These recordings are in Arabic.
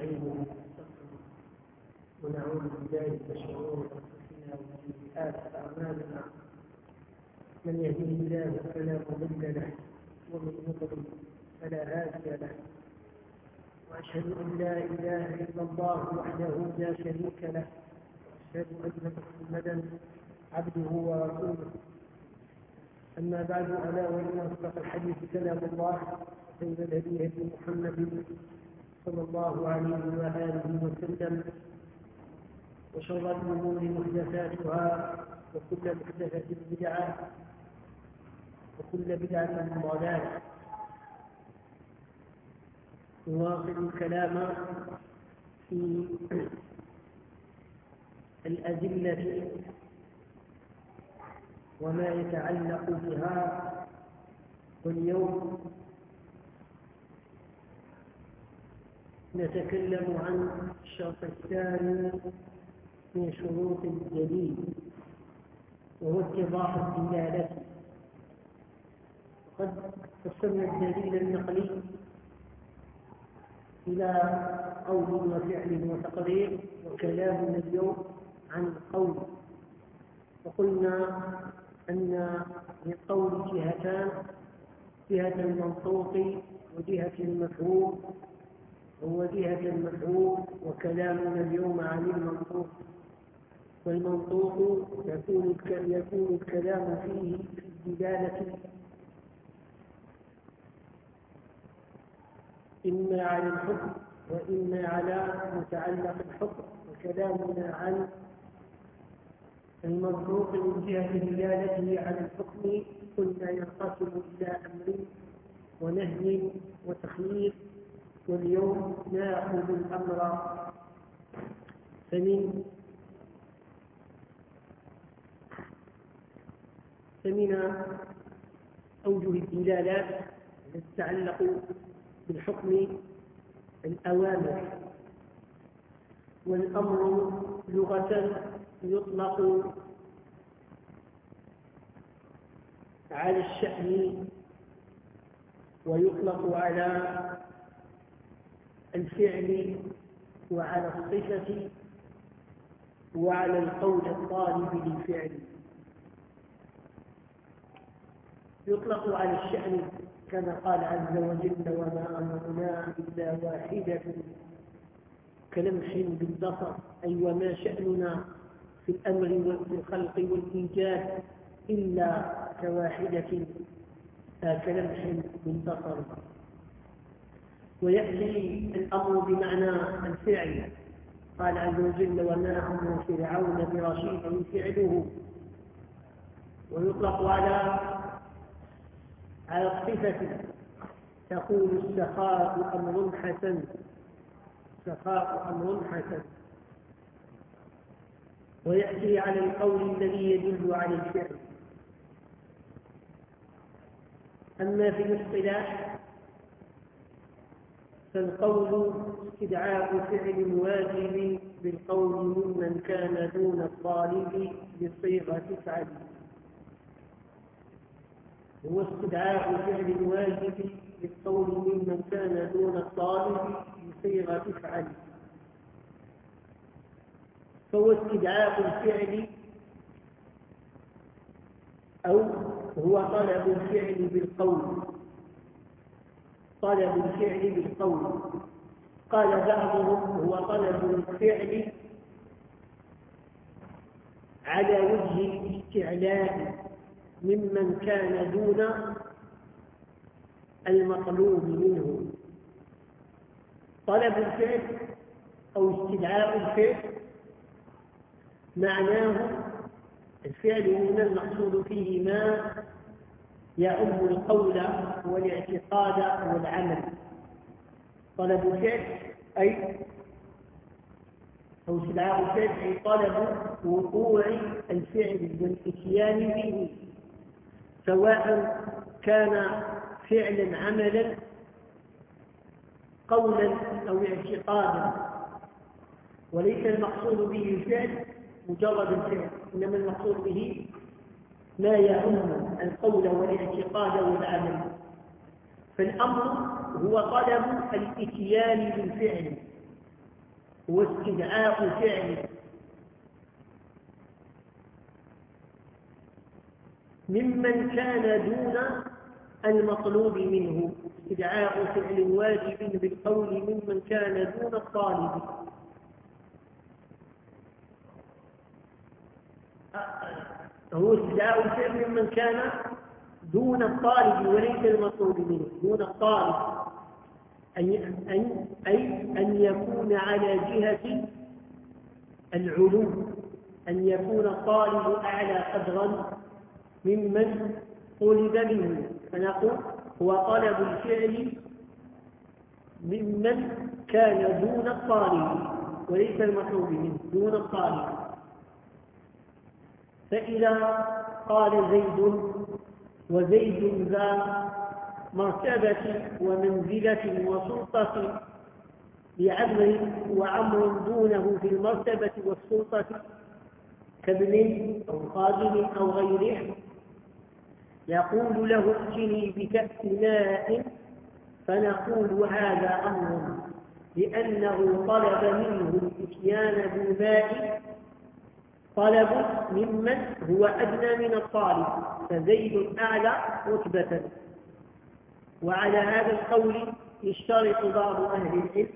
ونستعينه ونعوذ بالله من شرور أنفسنا وسيئات أعمالنا. من يهده الله فلا مضل له ومن يضلل فلا هادي له. وأشهد أن لا إله إلا الله وحده لا شريك له. وأشهد أن محمدا عبده ورسوله. أما بعد ألا وإن أصدق الحديث كلام الله خير الهدي هدي محمد صلى الله عليه وآله وسلم وشر الأمور محدثاتها وكل محدثة بدعة وكل بدعة ضلالة. نواصل الكلام في الأدلة وما يتعلق بها واليوم. نتكلم عن الشرط الثاني من شروط الدليل وهو اتضاح الدلالة. وقد قسمنا الدليل النقلي إلى قول وفعل وتقرير وكلامنا اليوم عن القول. وقلنا أن للقول جهتان جهة المنطوق وجهة المفهوم. وجهة المفهوم وكلامنا اليوم عن المنطوق. والمنطوق يكون يكون الكلام فيه في الدلالة إما على الحكم وإما على متعلق الحكم وكلامنا عن المنطوق من جهة دلالته على الحكم قلنا ينقسم إلى أمر ونهي وتخيير واليوم ناخذ الأمر فمن فمن أوجه الدلالات تتعلق بالحكم الأوامر. والأمر لغة يطلق على الشأن ويطلق على الفعل وعلى الصفة وعلى القول الطالب للفعل. يطلق على الشأن كما قال عز وجل وما أمرنا إلا واحدة كلمح بالبصر. أي وما شأننا في الأمر وفي الخلق والإيجاد إلا كواحدة كلمح بالبصر. ويأتي الأمر بمعنى الفعل. قال عز وجل وما أمر فرعون برشيد فعله. ويطلق على على الصفة تقول السخاء أمر حسن. سخاء أمر حسن. ويأتي على القول الذي يدل على الفعل. أما في الاصطلاح فالقول استدعاء فعل واجب بالقول ممن كان دون الطالب بصيغة فعل هو استدعاء فعل واجب بالقول ممن كان دون الطالب بصيغة فعل فهو استدعاء الفعل أو هو طلب الفعل بالقول. طلب الفعل بالقول. قال بعضهم هو طلب الفعل على وجه الاستعلاء ممن كان دون المطلوب منه. طلب الفعل أو استدعاء الفعل معناه الفعل من المقصود فيه ما يعم القول والاعتقاد والعمل. طلب الفعل أي أو استدعاء الفعل أي طلب وقوع الفعل والإتيان به سواء كان فعلا عملا قولا أو اعتقادا. وليس المقصود به الفعل مجرد الفعل إنما المقصود به ما يعم القول والاعتقاد والعمل. فالأمر هو طلب الإتيان بالفعل هو استدعاء فعل. ممن كان دون المطلوب منه استدعاء فعل واجب بالقول ممن كان دون الطالب. هو استدعاء فعل ممن كان دون الطالب وليس المطلوب منه دون الطالب. أي, أي, أي أن يكون على جهة العلو أن يكون الطالب أعلى قدرا ممن طلب منه. فنقول هو طلب الفعل ممن كان دون الطالب وليس المطلوب منه دون الطالب. فإذا قال زيد وزيد ذا مرتبة ومنزلة وسلطة لعمر وعمر دونه في المرتبة والسلطة كابن أو خادم أو غيره يقول له ائتني بكأس ماء فنقول هذا أمر لأنه طلب منه الإتيان بالماء طلب ممن هو أدنى من الطالب فزيد أعلى رتبة. وعلى هذا القول يشترط بعض أهل العلم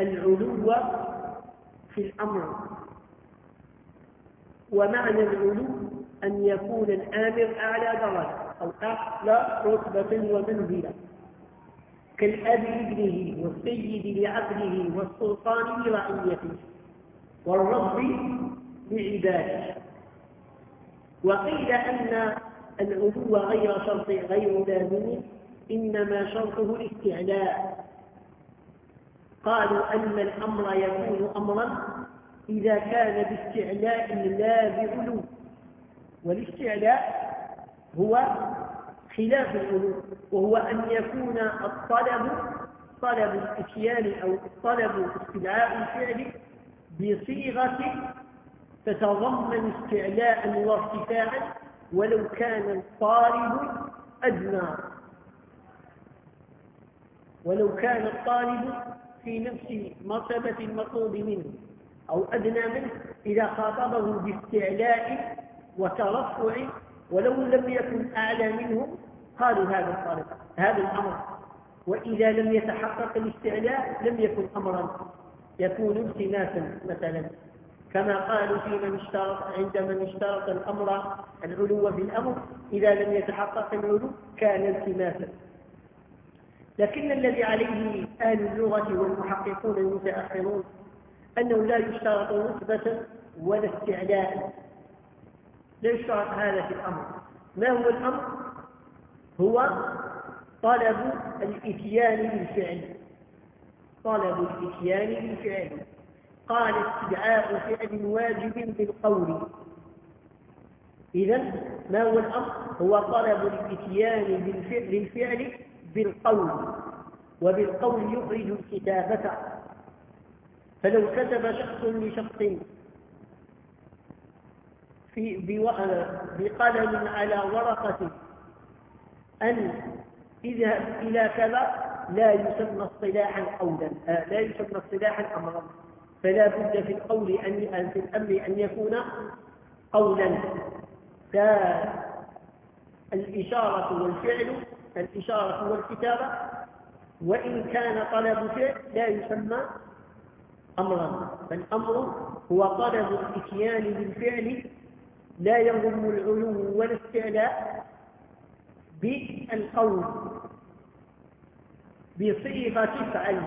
العلو في الأمر. ومعنى العلو أن يكون الآمر أعلى درجة أو أعلى رتبة ومنزلة. كالأب لابنه والسيد لعبده والسلطان لرعيته. والرب لعباده. وقيل أن العلو غير شرط غير لازم إنما شرطه الاستعلاء. قالوا أن الأمر يكون أمرا إذا كان باستعلاء لا بعلو. والاستعلاء هو خلاف العلو وهو أن يكون الطلب طلب الاتيان أو طلب استدعاء الفعل بصيغة تتضمن استعلاء وارتفاعا ولو كان الطالب أدنى. ولو كان الطالب في نفس مرتبة المطلوب منه أو أدنى منه إذا خاطبه باستعلاء وترفع ولو لم يكن أعلى منه قالوا هذا الطالب هذا الأمر. وإذا لم يتحقق الاستعلاء لم يكن أمرا. يكون التماسا مثلا. كما قالوا في من اشترط عند من اشترط الأمر العلو في الأمر إذا لم يتحقق العلو كان التماسا. لكن الذي عليه أهل اللغة والمحققون المتأخرون أنه لا يشترط رتبة ولا استعلاء لا يشترط هذا في الأمر. ما هو الأمر؟ هو طلب الإتيان بالفعل. طلب الإتيان بالفعل قال استدعاء فعل واجب بالقول. إذا ما هو الأمر؟ هو طلب الإتيان بالفعل بالفعل بالقول. وبالقول يخرج الكتابة. فلو كتب شخص لشخص في بقلم على ورقة أن اذهب إلى كذا لا يسمى اصطلاحا قولا آه، لا يسمى اصطلاحا أمرا. فلا بد في القول أن في الأمر أن يكون قولا. فالإشارة والفعل الإشارة والكتابة وإن كان طلب فعل لا يسمى أمرا. فالأمر هو طلب الإتيان بالفعل لا يضم العلو ولا استعلاء بالقول. بصيغة فعل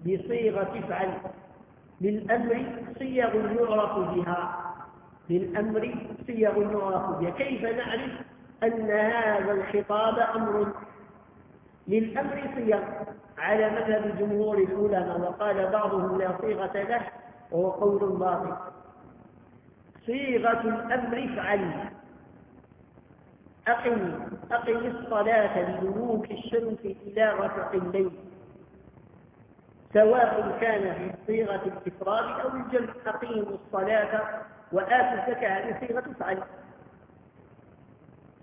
بصيغة فعل. للأمر صيغ يعرف بها. للأمر صيغ يعرف بها. كيف نعرف أن هذا الخطاب أمر؟ للأمر صيغ على مذهب جمهور العلماء وقال بعضهم لا صيغة له وهو قول باطل. صيغة الأمر افعل أقم أقم الصلاة لدلوك الشمس إلى غسق الليل سواء كان في صيغة الإفراد أو الجمع. أقيموا الصلاة وآتوا الزكاة صيغة افعل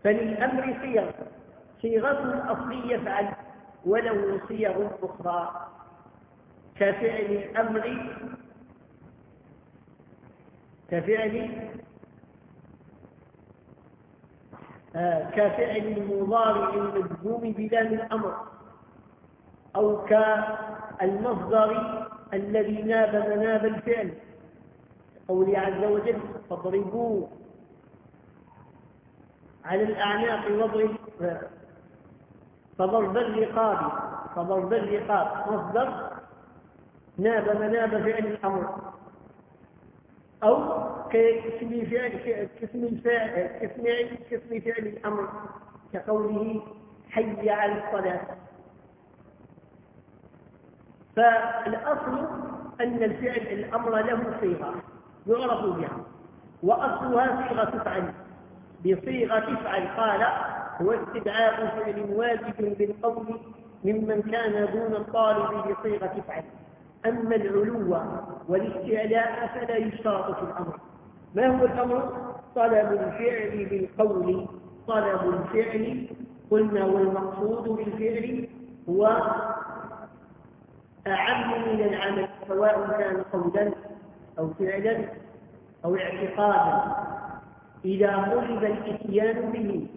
فللأمر صيغ صيغة أصلية افعل وله صيغ أخرى. كفعل الأمر كفعل كفعل المضارع المجزوم بلام الأمر أو كالمصدر الذي ناب مناب الفعل. قوله عز وجل فاضربوه على الأعناق واضرب فضرب الرقاب فضرب الرقاب مصدر ناب مناب فعل الأمر. أو كاسم فعل كاسم الفاعل كاسم كاسم فعل الأمر كقوله حي على الصلاة. فالأصل أن الفعل الأمر له صيغة يعرف بها. وأصلها صيغة تفعل. بصيغة تفعل قال هو استدعاء فعل واجب بالقول ممن كان دون الطالب بصيغة تفعل. أما العلو والاستعلاء فلا يشترط في الأمر. ما هو الأمر؟ طلب الفعل بالقول. طلب الفعل قلنا والمقصود بالفعل هو أعم من العمل سواء كان قولا أو فعلا أو اعتقادا. إذا طلب الإتيان به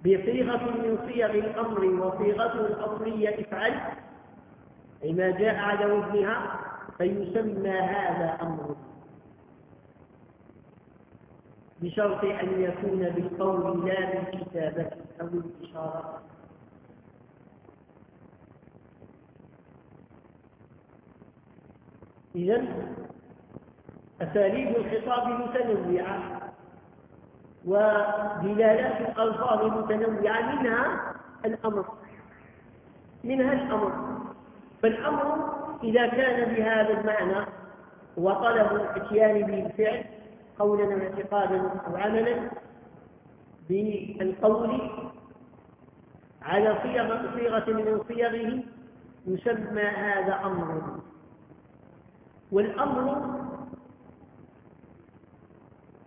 بصيغة من صيغ الأمر وصيغته الأصلية افعل أي ما جاء على وزنها فيسمى هذا أمر. بشرط أن يكون بالقول لا بالكتابة أو الإشارة. إذا أساليب الخطاب متنوعة ودلالات الألفاظ متنوعة منها الأمر. منها الأمر. فالأمر إذا كان بهذا المعنى وطلب الاتيان بالفعل قولا أو اعتقادا أو عملا بالقول على صيغة صيغة من صيغه يسمى هذا أمر. والأمر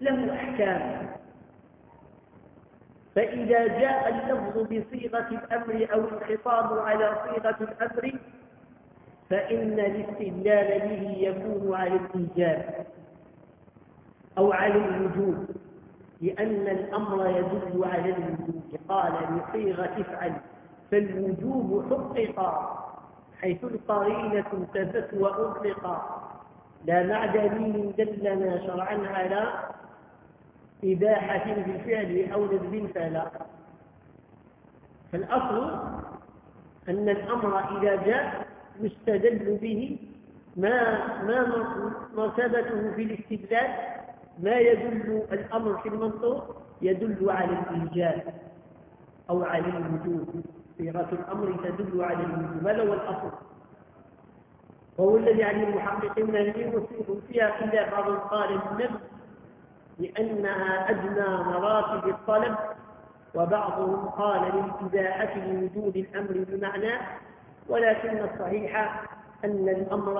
له أحكام. فإذا جاء اللفظ بصيغة الأمر أو الخطاب على صيغة الأمر فإن الاستدلال به يكون على الإيجاب أو على الوجوب لأن الأمر يدل على الوجوب. قال بصيغة افعل فالوجوب حقق حيث القرينة انتفت وأطلق لا مع دليل دلنا شرعا على إباحة بالفعل أو ندب فلا فالأصل أن الأمر إذا جاء يستدل به ما ما مرتبته في الاستدلال ما يدل الأمر في المنطوق يدل على الإيجاب أو على الوجوب صيغة الأمر تدل على الوجوب هذا هو الأصل؟ وهو الذي عن المحققين من فيها خلاف بعض قال النفس لأنها أدنى مراتب الطلب وبعضهم قال للإباحة لوجود الأمر بمعنى ولكن الصحيح أن الأمر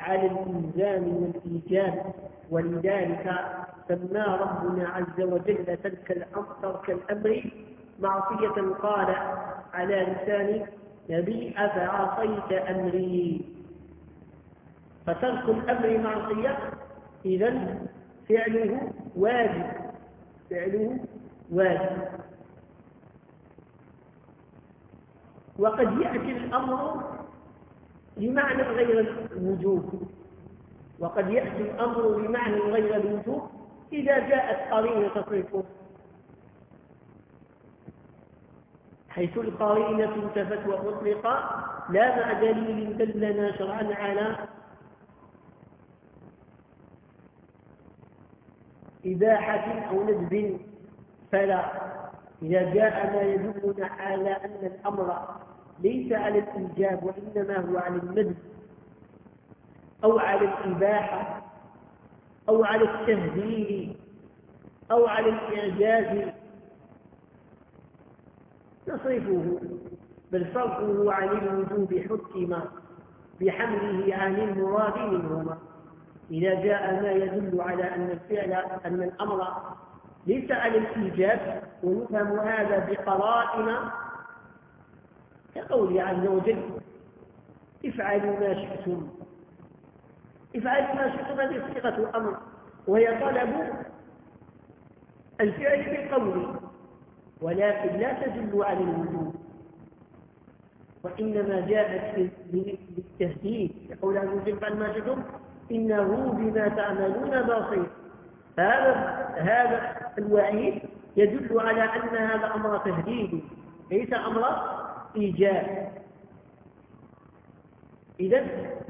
على الإلزام والإيجاب ولذلك سمى ربنا عز وجل ترك الأمر ترك الأمر معصية قال على لسان نبي أفعصيت أمري؟ فترك الأمر معصية إذا فعله واجب فعله واجب. وقد يأتي الأمر بمعنى غير الوجوب. وقد يأتي الأمر بمعنى غير الوجوب إذا جاءت قرينة تصرفه. حيث القرينة انتفت وأطلق لا مع دليل دلنا شرعا على إباحة أو ندب. فلا إذا جاء ما يدلنا على أن الأمر ليس على الإيجاب وإنما هو على الندب أو على الإباحة أو على التهديد أو على الإعجاز. نصرفه بل صرفه عن الوجوب حكم بحمله عن المراد منهما. إذا جاء ما يدل على أن الفعل أن الأمر ليس على الإيجاب ويفهم هذا بقرائن كقوله عز وجل افعلوا ما شئتم. افعلوا ما شئتم هذه صيغة الأمر وهي طلب الفعل بالقول ولكن لا تدل على الوجوب وإنما جاءت بالتهديد يقول عز وجل فعل ما شئتم إنه بما تعملون بصير. هذا هذا الوعيد يدل على أن هذا أمر تهديد. ليس أمر إيجاب إذا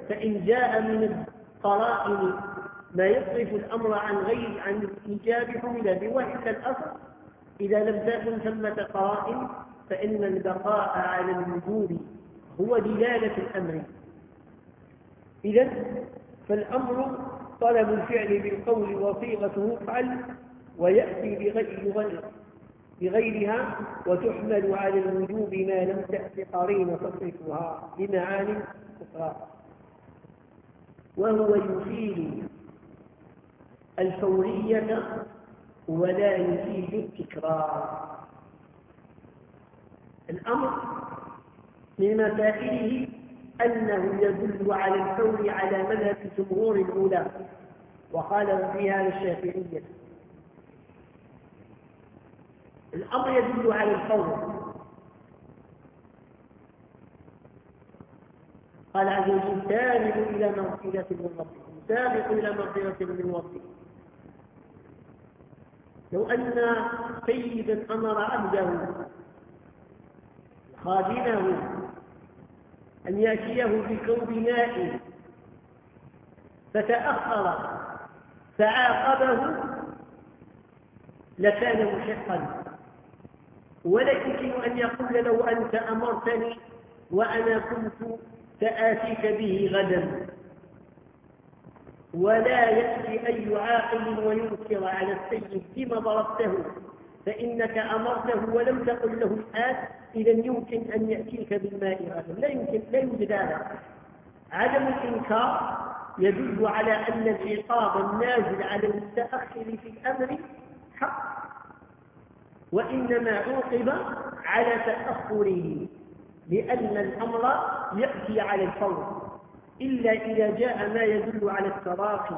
فإن جاء من القرائن ما يصرف الأمر عن غير عن الإيجاب حمل بوحدة الأصل. إذا لم تكن ثمة قرائن فإن البقاء على الوجود هو دلالة الأمر. إذا فالأمر طلب الفعل بالقول وصيغته افعل ويأتي بغير بغيرها وتحمل على الوجوب ما لم تأت قرين تصرفها بمعاني أخرى. وهو يفيد الفورية ولا يفيد التكرار. الأمر من مسائله أنه يدل على الفور على مذهب جمهور الأولى وقال فيها الشافعية. الأمر يدل على الفور قال عز وجل سابقوا إلى مغفرة من ربكم سابقوا إلى مغفرة من ربكم. لو أن سيدا أمر عبده خادمه أن يأتيه بكوب ماء فتأخر فعاقبه لكان محقا ولا يمكن أن يقول له أنت أمرتني وأنا كنت سآتيك به غدا. ولا يأتي أي عاقل وينكر على السيد فيما ضربته. فإنك أمرته ولم تقل له الآن إذا يمكن أن يأتيك بالماء غدا. لا يمكن لا يوجد هذا. عدم الإنكار يدل على أن العقاب النازل على المتأخر في الأمر حق. وإنما عوقب على تأخره لأن الأمر يأتي على الفور إلا إذا جاء ما يدل على التراخي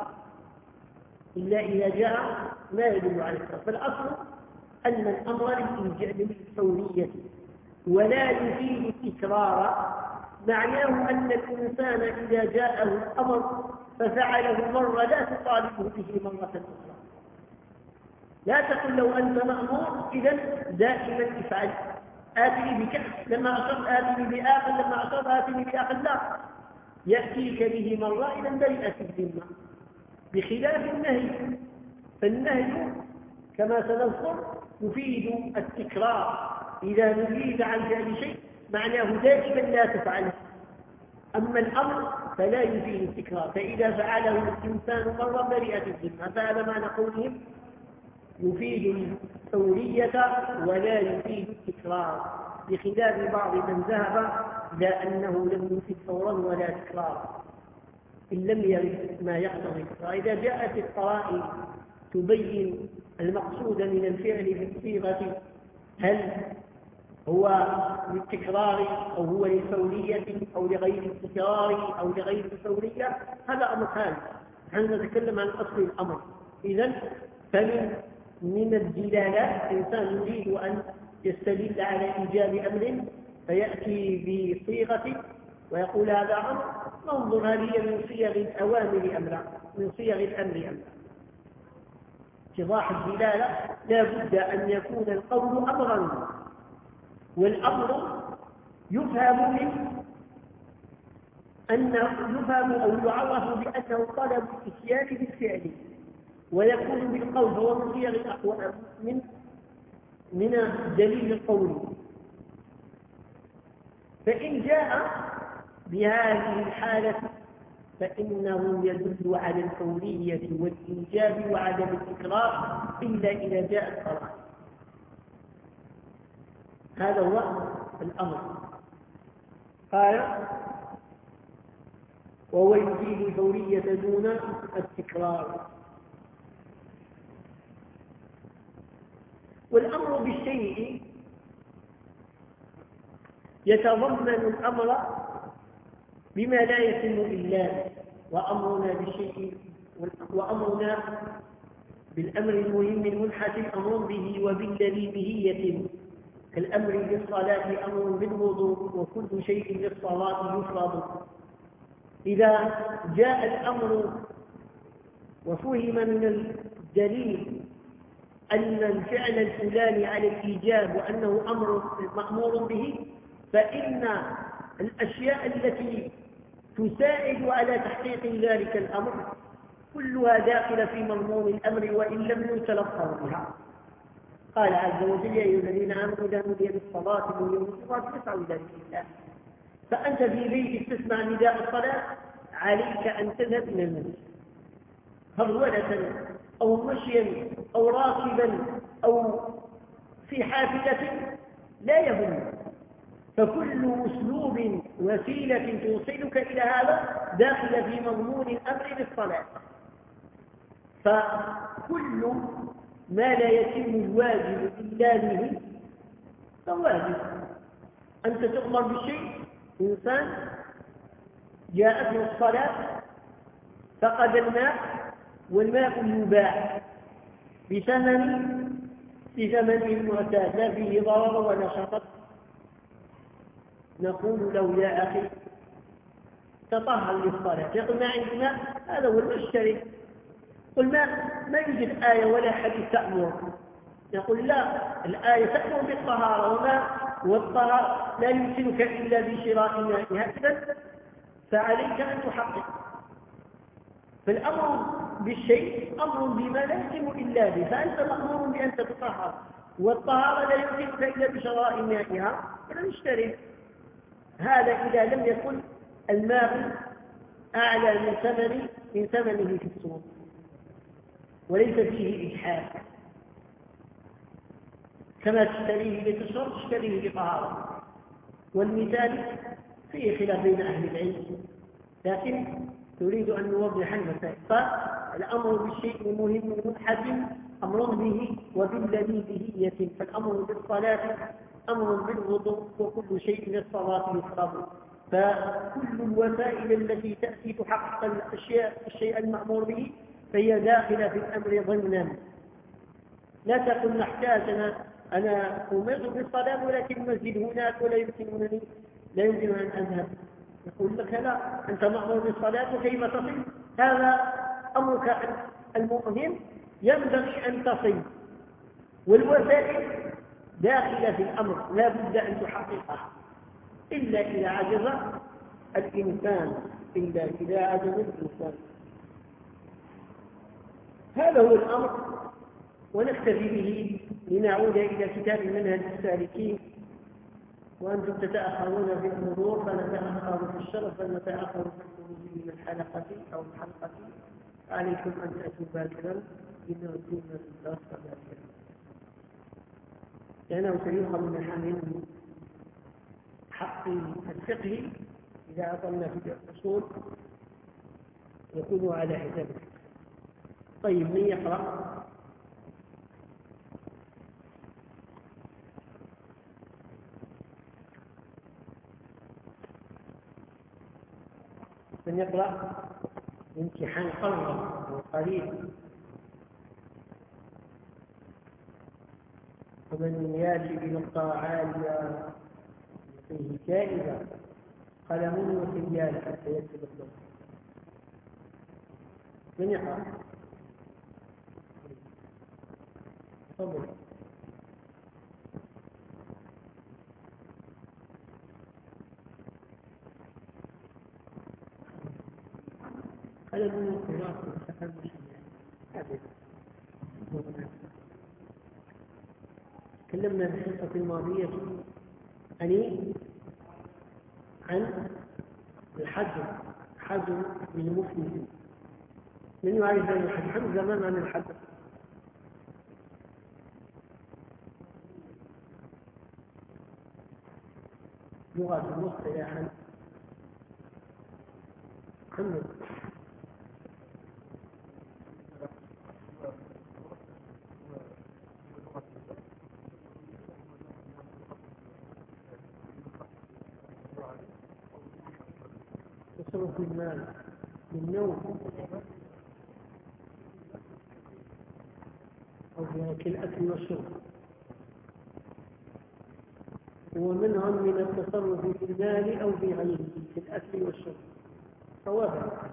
إلا إذا جاء ما يدل على التراخي فالأصل أن الأمر للفورية ولا يفيد التكرار. معناه أن الإنسان إذا جاءه الأمر ففعله مرة لا تطالبه به مرة أخرى. لا تقل له أنت مأمور إذا دائما افعل. آتني بكأس لما أشرت آتني بآخر لما أشرت آتني بآخر لا. يأتيك به مرة إذا برئت الذمة. بخلاف النهي. فالنهي كما سنذكر يفيد التكرار. إذا نفيد عن فعل شيء معناه دائما لا تفعله. أما الأمر فلا يفيد التكرار. فإذا فعله الإنسان مرة برئت الذمة. فهذا معنى قولهم يفيد الثورية ولا يفيد التكرار. بخلاف بعض من ذهب إلى أنه لم يفيد فورا ولا تكرار. إن لم يرد ما يقتضي. التكرار إذا جاءت القرائن تبين المقصود من الفعل بالصيغة هل هو للتكرار أو هو للفورية أو لغير التكرار أو لغير الفورية هذا أمر ثالث نحن نتكلم عن أصل الأمر؟ إذا فمن من الدلالات إنسان يريد أن يستدل على إيجاب أمر فيأتي بصيغة ويقول هذا أمر ننظر هل هي من صيغ الأوامر أم لا من صيغ الأمر أم لا. اتضاح الدلالة لا بد أن يكون القول أمرا والأمر يفهم من أن يفهم أو يعرف بأنه طلب الإتيان بالفعل. ويكون بالقول هو من صيغ الأقوال من من دليل القول. فإن جاء بهذه الحالة فإنه يدل على الفورية والإيجاب وعدم التكرار إلا إذا جاء القرآن. هذا هو الأمر. قال وهو يفيد الفورية دون التكرار. والأمر بالشيء يتضمن الأمر بما لا يتم إلا وأمرنا بالشيء وأمرنا بالأمر المهم المنحسن أمر به وبالذي به يتم. كالأمر بالصلاة أمر بالوضوء وكل شيء للصلاة يفرض. إذا جاء الأمر وفهم من الدليل أن الفعل الفلاني على الإيجاب وأنه أمر مأمور به فإن الأشياء التي تساعد على تحقيق ذلك الأمر كلها داخلة في مضمون الأمر وإن لم يتلفظ بها. قال عز وجل يا أيها الذين آمنوا إذا نودي للصلاة من يوم الجمعة فاسعوا إلى ذكر الله. فأنت في بيتك تسمع نداء الصلاة عليك أن تذهب إلى المسجد. هرولة أو مشيا أو راكبا أو في حافلة لا يهم. فكل أسلوب وسيلة توصلك إلى هذا داخل في مضمون الأمر بالصلاة. فكل ما لا يتم الواجب إلا به فواجب. أنت تؤمر بالشيء إنسان جاءته الصلاة فقد الماء والماء يباع بثمن بثمن المعتاد لا فيه ضرر ولا شطط نقول له يا أخي تطهر للصلاة يقول ما عندي ماء هذا هو المشتري قل ما ما يوجد آية ولا حديث تأمر. يقول لا الآية تأمر بالطهارة وما والطهارة لا يمكنك إلا بشراء مائها إذا فعليك أن تحقق. فالأمر بالشيء أمر بما لا يتم إلا به فأنت مأمور بأن تتطهر والطهارة لا يمكنك إلا بشراء مائها فلا هذا إذا لم يكن الماء أعلى من ثمن من ثمنه في السوق وليس فيه إجحاف. كما تشتريه لتشرب تشتريه لطهارة. والمثال فيه خلاف بين أهل العلم لكن تريد أن نوضح المسائل فالأمر بالشيء المهم المنحسن أمر به وبالذي به يتم. فالأمر بالصلاة أمر بالوضوء وكل شيء للصلاة يفرض. فكل الوسائل التي تأتي تحقق الأشياء الشيء المأمور به فهي داخلة في الأمر ضمنا. لا تقل نحتاج أنا أنا أمرت بالصلاة ولكن المسجد هناك ولا يمكنني لا يمكن أن أذهب. يقول لك لا أنت مأمور بالصلاة وكيف تصل؟ هذا أمرك المؤمن ينبغي أن تصل والوسائل داخلة في الأمر لا بد أن تحققها. إلا إذا عجز الإنسان إلا إذا عجز الإنسان. هذا هو الأمر ونكتفي به لنعود إلى كتاب منهج السالكين. وأنتم تتأخرون في الحضور فنتأخر في الشرف فنتأخر في الخروج من الحلقة أو الحلقة. عليكم أن تأتوا باكرا إنه كنا الدرس باكرا. لأنه سيؤخذ من حمل حق الفقه إذا أطلنا في الأصول يكون على حساب طيب من يقرأ؟ من يقرأ امتحان قرب وقريب ومن يأتي بنقطة عالية فيه جائزة قلم وسيال حتى يكتب الضوء من يقرأ تفضل قلم وسيال تكلمنا في الحصة الماضية أني عن الحجر حجر للمفلس من يعرف بين الحجر؟ حجر زمان عن الحجر. لغة المصطلح محمد تصرف المال بالنوم أو الأكل والشرب. ومنهم من التصرف في المال أو في غيره في الأكل والشرب. صوابا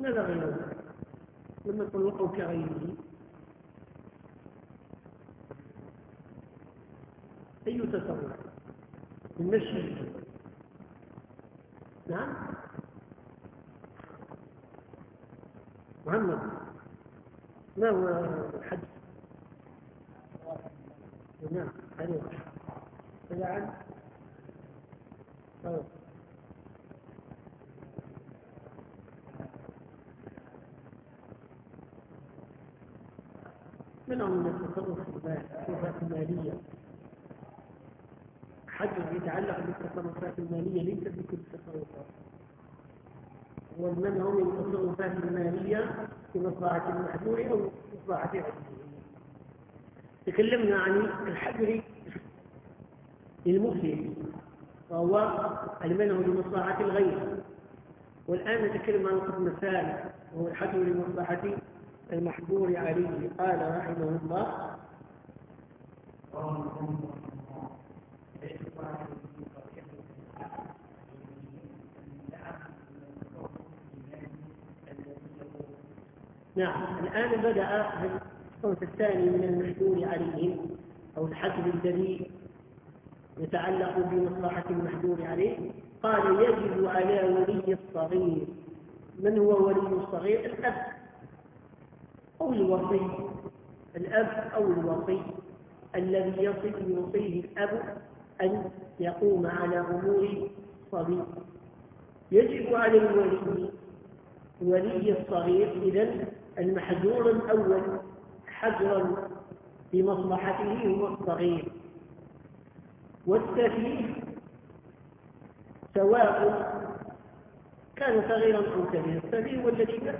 ماذا غيره؟ لما أو كغيره. أي تصرف؟ المشي نعم. محمد. ما هو الحج نعم عليه فجعل طيب منهم من التصرف في المالية حجر يتعلق بالتصرفات بكل التصرفات والمنع من التصرفات المالية في مصلحة المحذور أو مصلحة غيره تكلمنا عن الحجر للمفسد وهو المنع لمصلحة الغير. والآن نتكلم عن القسم الثالث وهو الحجر لمصلحة المحظور عليه قال رحمه الله. نعم الآن بدأ الصوت الثاني من المحذور عليهم أو الحجر الذي يتعلق بمصلحة المحذور عليه. قال يجب على ولي الصغير من هو ولي الصغير؟ الأب أو الوصي الأب أو الوصي الذي يصل يوصيه الأب أن يقوم على أمور صبي يجب على الولي ولي الصغير إذا المحجور الأول حجرا بمصلحته هو الصغير. والسفيه سواء كان صغيرا أو كبيرا. السفيه هو الذي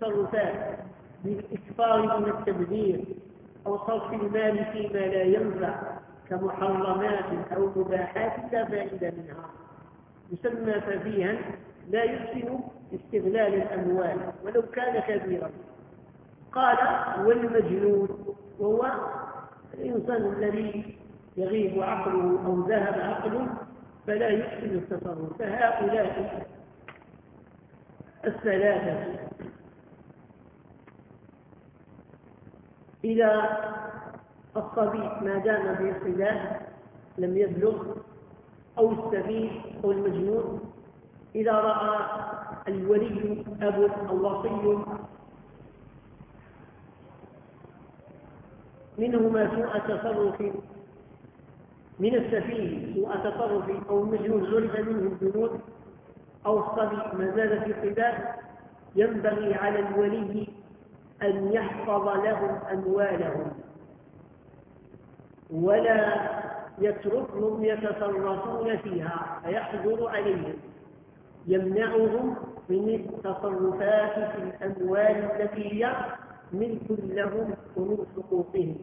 تصرفات بالإكثار من التبذير أو صرف المال فيما لا ينفع كمحرمات أو مباحات لا فائدة منها. يسمى سفيها لا يحسن استغلال الأموال ولو كان كبيرا. قال والمجنون وهو الإنسان الذي يغيب عقله أو ذهب عقله فلا يحسن التصرف فهؤلاء الثلاثة إذا الصبي ما دام في صلاة لم يبلغ أو السبيل أو المجنون. إذا رأى الولي أب أو وصي منهما سوء تصرف من السفيه سوء تصرف أو المجنون عرف منه الجنود أو الصبي ما زال في قبال ينبغي على الولي أن يحفظ لهم أموالهم. ولا يتركهم يتصرفون فيها فيحضر عليهم. يمنعهم من التصرفات في الأموال التي هي ملك لهم ومن حقوقهم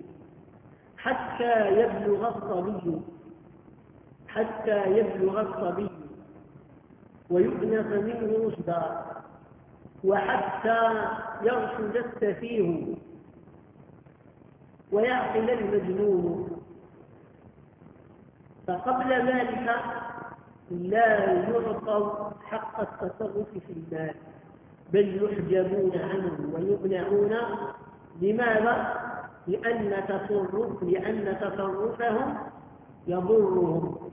حتى يبلغ الصبي حتى يبلغ الصبي ويؤنف منه رشدا وحتى يرشد السفيه ويعقل المجنون. فقبل ذلك لا يعطوا حق التصرف في المال بل يحجبون عنه ويمنعون لماذا؟ لأن تصرف لأن تصرفهم يضرهم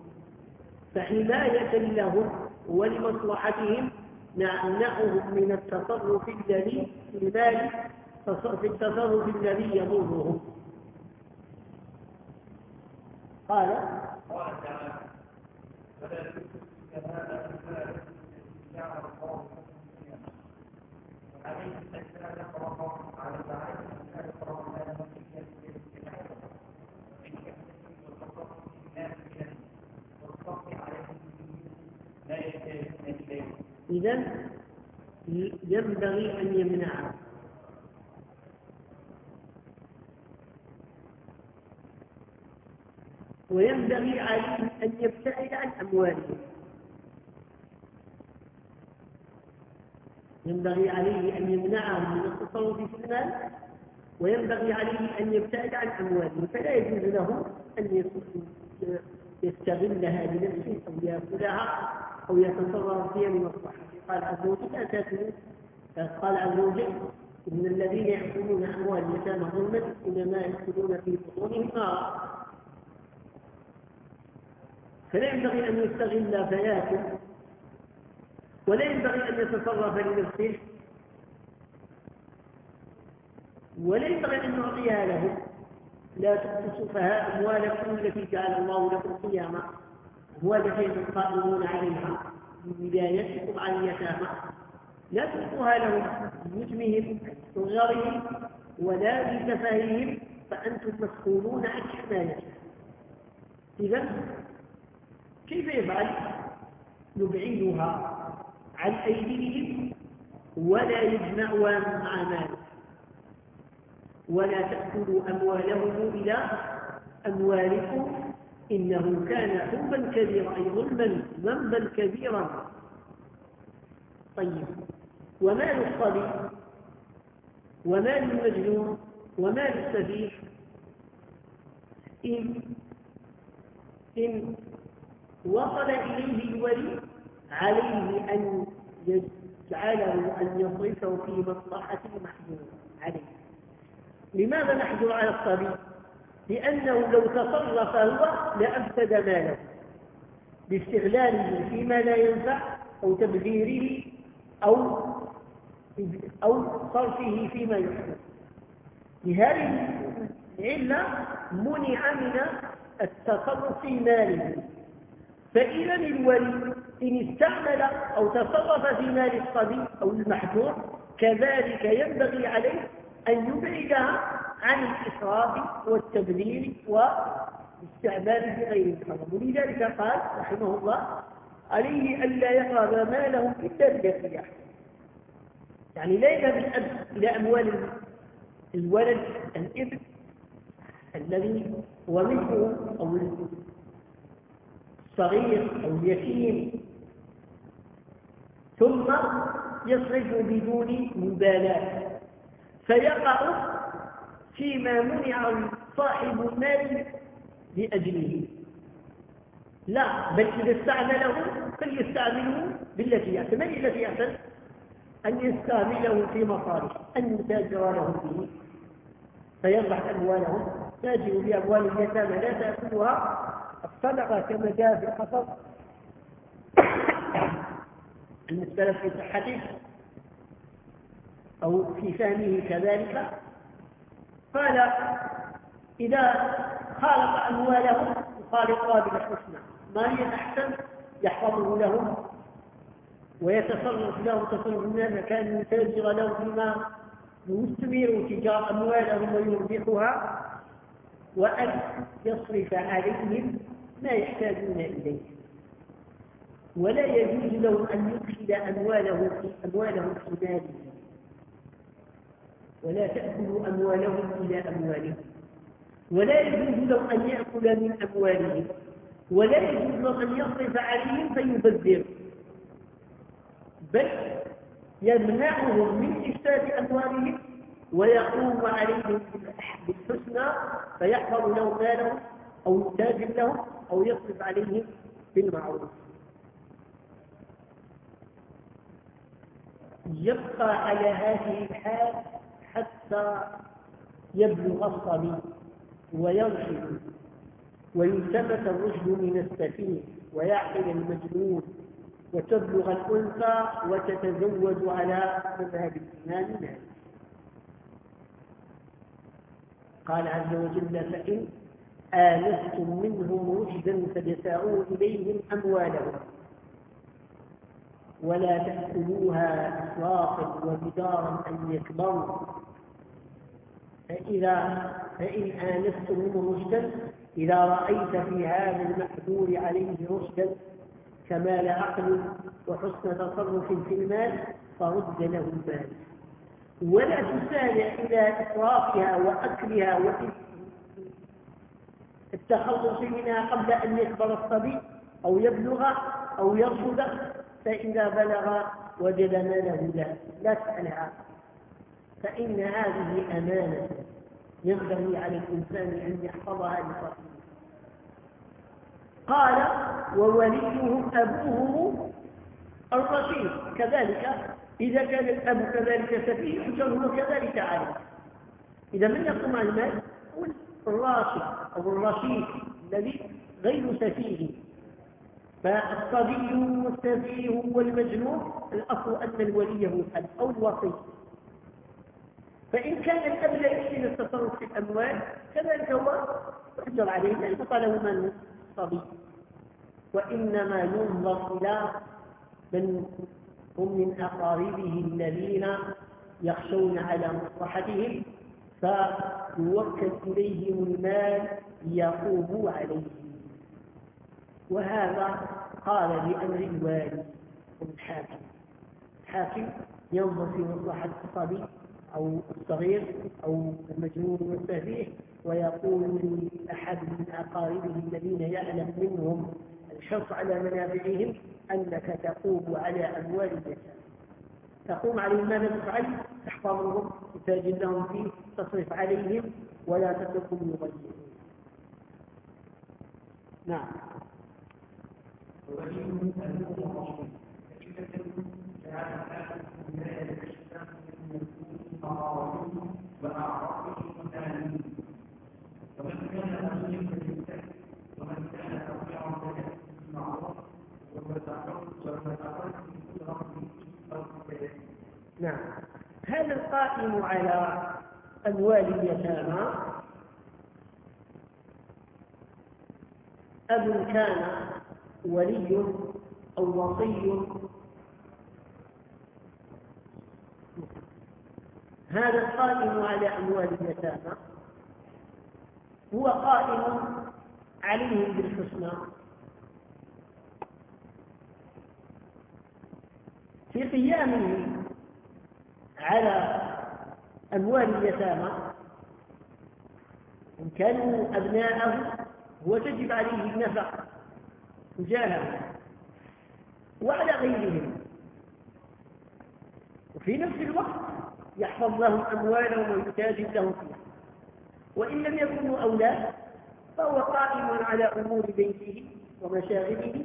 فحماية لهم ولمصلحتهم نمنعهم من التصرف الذي في في التصرف الذي يضرهم قال قال تعالى ولا كهذا جعل الله عليه السلام على إذا ينبغي أن يمنعه وينبغي عليه أن يبتعد عن أموالهم. ينبغي عليه أن يمنعهم من التصرف في المال وينبغي عليه أن يبتعد عن أموالهم فلا يجوز له أن يستغلها لنفسه أو يأكلها أو يتصرف فيها لمصلحته قال عز وجل قال عز وجل إن الذين يأكلون أموال اليتامى ظلما إنما يأكلون في بطونهم نارا. فلا ينبغي أن يستغل فيأكل ولا ينبغي أن يتصرف لنفسه ولا ينبغي أن نعطيها له لا تؤتوا السفهاء أموالكم التي جعل الله لكم قياما. أموال التي قائمون عليها بولايتكم على اليتامى. لا تؤتوها لهم بنجمهم صغرهم ولا بسفههم فأنتم مسؤولون عن حمايتها إذا كيف يفعل؟ يبعدها. عن أيديهم ولا يجمعها مع مال ولا تأكلوا أموالهم إلى أموالكم. إنه كان حبا كبيرا أي ظلما ذنبا كبيرا. طيب. ومال الصبي؟ ومال المجنون؟ ومال السفيه إن إن وصل إليه الولي عليه أن يجعله أن يصرفه في مصلحة المحجور عليه. لماذا نحجر على الصبي؟ لأنه لو تصرف هو لأفسد ماله. باستغلاله فيما لا ينفع أو تبذيره أو أو صرفه فيما يحسن لهذه العلة منع من التصرف في ماله. فإذا الولي إن استعمل أو تصرف في مال الصبي أو المحجور كذلك ينبغي عليه أن يبعدها عن الإسراف والتبذير والاستعمال بغير الحرم ولذلك قال رحمه الله عليه ألا يقرب ماله إلا بالتي يعني لا يذهب الأب إلى أموال الولد الإبن الذي هو منه أو الصغير أو اليتيم ثم يصرف بدون مبالاة. فيقع فيما منع صاحب المال لأجله. لا بل إذا استعمله فليستعمله بالتي يحسن من التي يحسن أن يستعمله في مصالح أن يتاجر له به فيربح أموالهم تاجر بأموال اليتامى لا تأكلها. الصدقة كما جاء في القصص المختلف في صحته أو في فهمه كذلك قال إذا خالط أموالهم يخالطها بالحسنى ما هي الأحسن؟ يحفظه لهم ويتصرف له تصرف الناس كان يتأجر له فيما يستمر تجار أموالهم ويربحها وأن يصرف عليهم ما يحتاجون إليه. ولا يجوز له أن يدخل أمواله في أموالهم في ماله. ولا تأكلوا أموالهم إلى أموالهم ولا يجوز له أن يأكل من أموالهم ولا يجوز له أن يصرف عليهم فيبذر. بل يمنعهم من إفساد أموالهم ويقوم عليهم بالحسنى فيحفظ لهم مالهم أو يتاجر لهم أو يصرف عليهم بالمعروف. يبقى على هذه الحال حتى يبلغ الصبي ويرشد ويلتمس الرشد من السفيه ويعقل المجنون وتبلغ الأنثى وتتزوج على مذهب الإمام مالك قال عز وجل فإن آنستم منهم رشدا فدفعوا إليهم أموالهم. ولا تأكلوها إسرافا وبدارا أن يكبروا. فإذا فإن آنستم رشدا إذا رأيت في هذا المحذور عليه رشدا كمال عقل وحسن تصرف في المال فرد له المال ولا تسارع إلى إسرافها وأكلها التخلص منها قبل أن يكبر الصبي أو يبلغ أو يرشد. فإذا بلغ وجد ماله لا لا تسألها. فإن هذه أمانة ينبغي على الإنسان أن يحفظها لصاحبه. قال ووليهم أبوهم الرشيد. كذلك إذا كان الأب كذلك سفيه يحجره كذلك عليه. إذا من يقوم على المال الراشد أو الرشيد الذي غير سفيه. فالصبي والسفيه والمجنون الأصل أن الولي هو الأب أو الوصي فإن كان الأب لا يحسن التصرف في الأموال كذلك هو يحجر عليه لأنه طاله من الصبي. وإنما ينظر إلى من هم من أقاربه الذين يخشون على مصلحتهم فيوكل إليهم المال ليقوموا عليه. وهذا قال بأمر الوالي الحاكم الحاكم ينظر في مصلحة الصبي أو الصغير أو المجنون والسفيه ويقول لأحد من أقاربه الذين يعلم منهم الحرص على منافعهم أنك تقوم على أموال تقوم عليهم ماذا تفعل؟ تحفظهم تتاجر لهم فيه تصرف عليهم ولا تتركهم يضيعون. نعم ومن كان ومن كان نعم. هذا القائم على أموال اليتامى؟ أب كان ولي أو وصي. هذا القائم على أموال اليتامى. هو قائم عليهم بالحسنى. في قيامه على أموال اليتامى إن كانوا أبناءه هو تجب عليه النفقة تجاههم وعلى غيرهم. وفي نفس الوقت يحفظ لهم أموالهم ويتاجر لهم فيها. وإن لم يكونوا أولاد فهو قائم على أمور بيته ومشاغله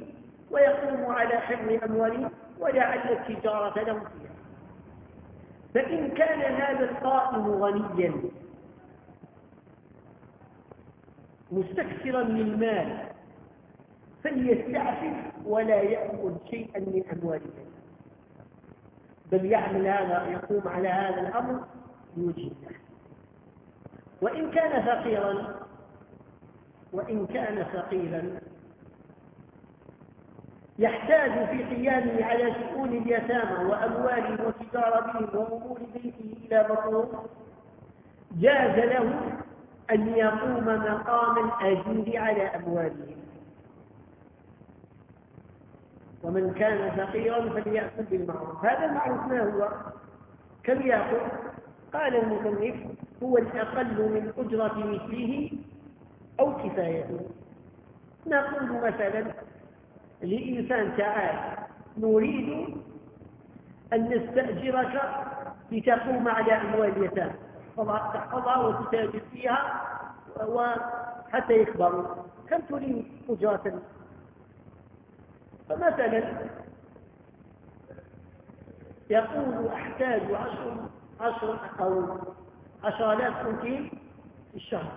ويقوم على حفظ أموالهم ولعل التجارة له فيها. فإن كان هذا القائم غنيا مستكثرا للمال فليستعفف ولا يأخذ شيئا من أمواله بل يعمل هذا يقوم على هذا الأمر يوجد وإن كان فقيرا وإن كان فقيرا يحتاج في قيامه على شؤون اليتامى وأموالهم وتجارتهم وأمور بيته إلى مطلوب جاز له أن يقوم مقام الأجير على أموالهم ومن كان فقيرا فليأكل بالمعروف. هذا المعروف ما هو؟ كم يأكل؟ قال المصنف هو الأقل من أجرة مثله أو كفايته. نقول مثلا لإنسان تعال نريد أن نستأجرك لتقوم على أموال اليتامى. تحفظها وتتاجر فيها وحتى يكبروا. كم تريد أجرة؟ فمثلا يقول أحتاج عشر عشر أو عشرات سنتين في الشهر.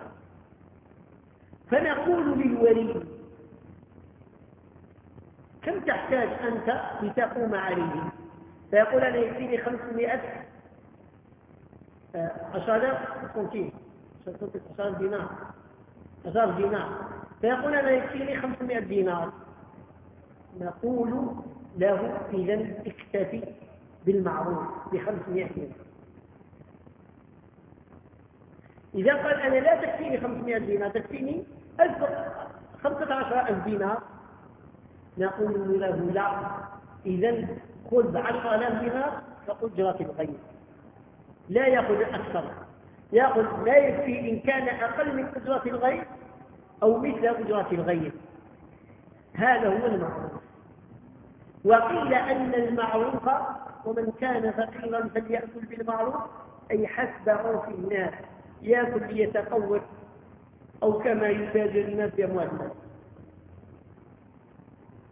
فنقول للولي كم تحتاج أنت لتقوم عليه؟ فيقول أنا يكفيني خمسمائة عشر سنتين. عشر دينار. عشر دينار. فيقول أنا يكفيني خمسمائة دينار. نقول له إذا اكتفي بالمعروف بخمسمائة دينار إذا قال أنا لا تكفيني خمسمائة دينار تكفيني ألف خمسة عشر ألف دينار. نقول له لا إذا خذ عشر آلاف دينار كأجرة الغير لا يأخذ أكثر. يأخذ لا يكفي إن كان أقل من أجرة الغير أو مثل أجرة الغير هذا هو المعروف. وقيل أن المعروف ومن كان فقيرا فليأكل بالمعروف أي حسب عرف الناس يأكل ليتقوت أو كما يتاجر الناس بأموال الناس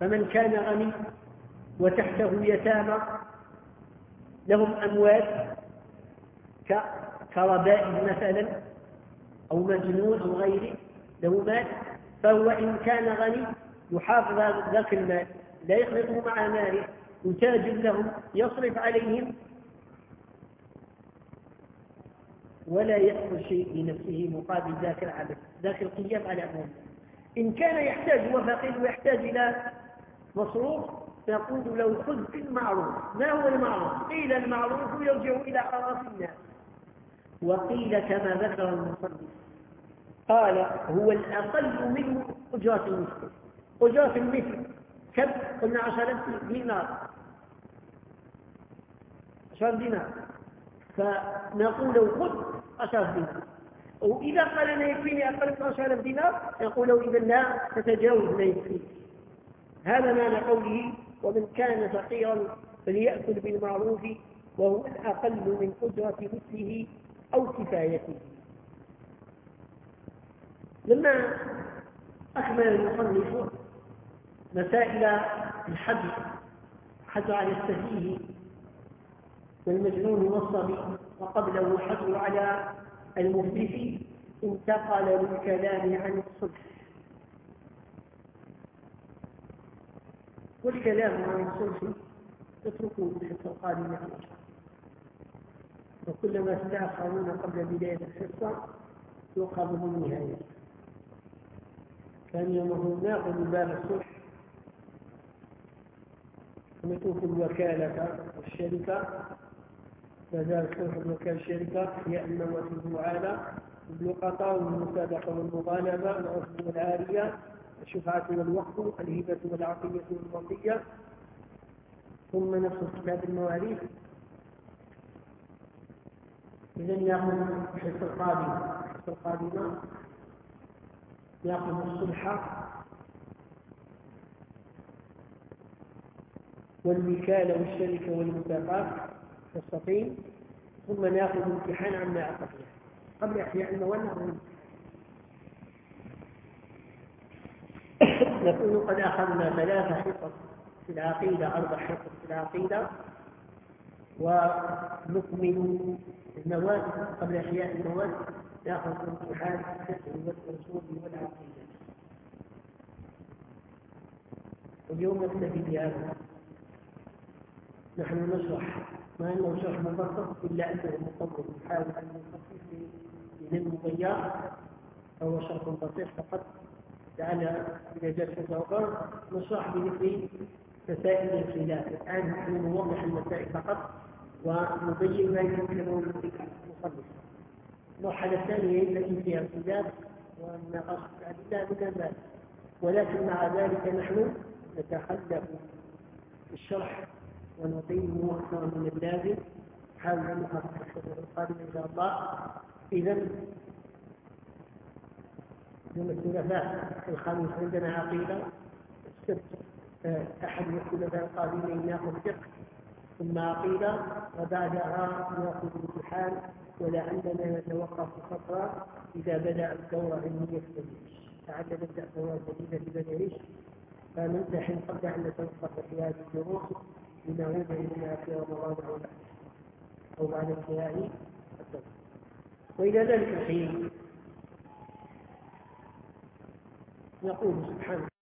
فمن كان غني وتحته يتامى لهم أموال كربائل مثلا أو مجنون أو غيره له مال فهو إن كان غني يحافظ ذاك المال. لا يخلطه مع ماله يتاجر لهم يصرف عليهم. ولا يأخذ شيء لنفسه مقابل ذاك العمل ذاك القيام على أموال إن كان يحتاج وفقير ويحتاج إلى مصروف نقول له خذ بالمعروف. ما هو المعروف؟ قيل المعروف يرجع إلى أعراف الناس. وقيل كما ذكر المصنف قال هو الأقل منه أجرة المثل أجرة المثل كم قلنا عشرة دينار. عشرة دينار. فنقول خذ عشرة دينار. وإذا قال أنا يكفيني أقل من عشرة دينار نقول إذا لا تتجاوز ما يكفيك. هذا معنى قوله ومن كان فقيرا فليأكل بالمعروف وهو الأقل من أجرة مثله أو كفايته. لما أكمل المصنف مسائل الحد حد على السفيه والمجنون والصبي وقبله حد على المفلس انتقل للكلام عن الصلح والكلام عن الصلح اتركوا الحصة القادمة وكلما استأخرون قبل بداية الحصة يؤخذ من نهاية كان يومه ناخذ باب الصلح ونشوف الوكالة والشركة. فذلك صلح الوكالة الشركة هي النواة المعالى اللقطة والمسابقة والمغالبة العصر والعارية الشفعة والوقف الهبة والعطية والوصية. ثم نفس كتاب المواريث. إذا يأخذ الحصة القادمة الحصة القادمة يأخذ الصلح والوكالة والشركة والمساقات حصتين ثم نأخذ امتحان عما أعطينا قبل إحياء المولى نكون قد أخذنا ثلاث حصص في العقيدة أربع حصص في العقيدة ونكمل المواد قبل إحياء المواد نأخذ امتحان الفقه والأصول والعقيدة. واليوم نكتفي بهذا. نحن نشرح ما إنه شرح مبسط إلا أنه مطول نحاول أن نخفف من المضيعات فهو شرح بسيط فقط. لعل إذا جاء في نشرح بمثل مسائل الخلاف. الآن نحن نوضح المسائل فقط ونبين ما يمكن المصنف المرحلة الثانية التي فيها الخلاف والنقاش الأدلة من ذلك ولكن مع ذلك نحن نتخلف في الشرح ونطيل أكثر من اللازم حاول أن نخفف الحصة القادمة إن شاء الله. إذا يوم الثلاثاء الخامس عندنا عقيدة. السبت أحد الثلاثاء القادمين ناخذ فقه ثم عقيدة وبعدها ناخذ الامتحان ولعلنا نتوقف فترة إذا بدأ الدورة العلمية في بني لعل نبدأ دورة جديدة في بني فنمتحن قبل أن نتوقف في هذه الدروس. لنعود إليها في رمضان أو بعد أو بعد انتهاء الدورة وإلى ذلك الحين نقول سبحانه